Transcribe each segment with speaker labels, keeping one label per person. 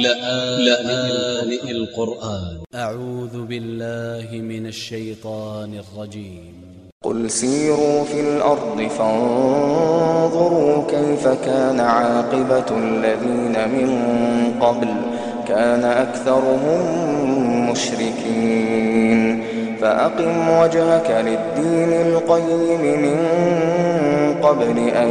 Speaker 1: لآن القرآن.
Speaker 2: أ ع و ذ ب ا ل ل ه من ا ل ش ي ط ا ن ا ل ج ي م
Speaker 3: قل سيروا في الأرض فانظروا كيف كان عاقبة الذين من قبل. كان أكثرهم مشركين. فأقم وجهك للدين القيم من قبل أن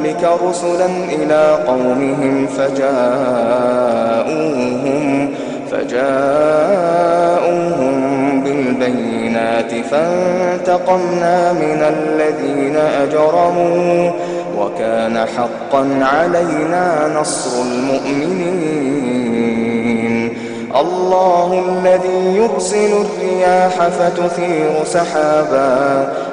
Speaker 3: قبلك رسلا إلى قومهم فجاءوهم فجاءوهم بالبينات فانتقمنا من الذين أجرموا وكان حقا علينا نصر المؤمنين. الله الذي يرسل الرياح فتثير سحابا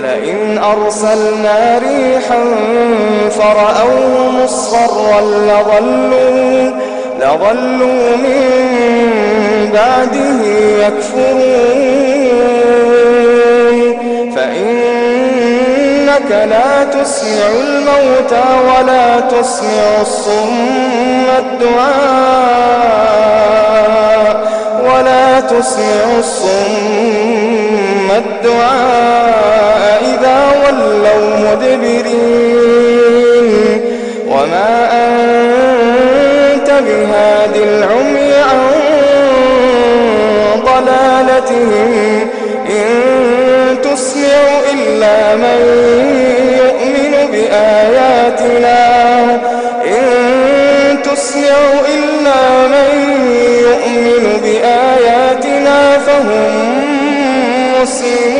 Speaker 3: ولئن أرسلنا ريحا فرأوه مصفرا لظلوا, لظلوا من بعده يكفرون. فإنك لا تسمع الموتى ولا تسمع الصم الدعاء. ولا تسمع الصم الدعاء. ولوا مدبرين. وما أنت بهاد العمي عن ضلالتهم. إن تسمع إلا من يؤمن بآياتنا. إن تسمع إلا من يؤمن بآياتنا فهم مسلمون.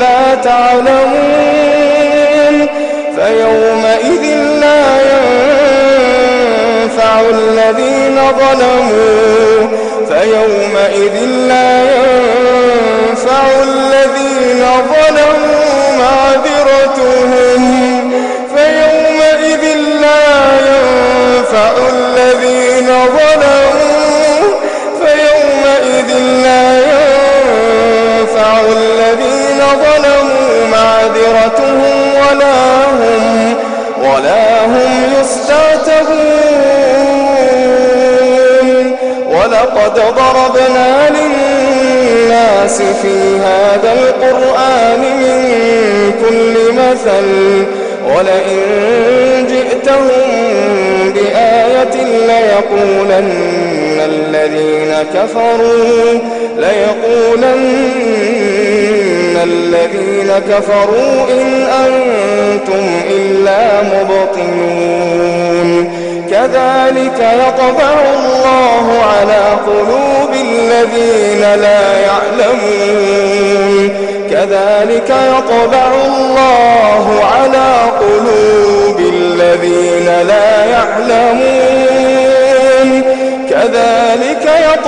Speaker 3: لا تعلمون فيومئذ لا ينفع الذين ظلموا فيومئذ لا ينفع الذين ظلموا معذرتهم معذرتهم ولا هم ولا هم يستعتبون. ولقد ضربنا للناس في هذا القرآن من كل مثل. ولئن جئتهم بآية ليقولن الذين كفروا ليقولن الذين كفروا إن أنتم إلا مبطلون. كذلك يطبع الله على قلوب الذين لا يعلمون. كذلك يطبع الله على قلوب الذين لا يعلمون. كذلك يطبع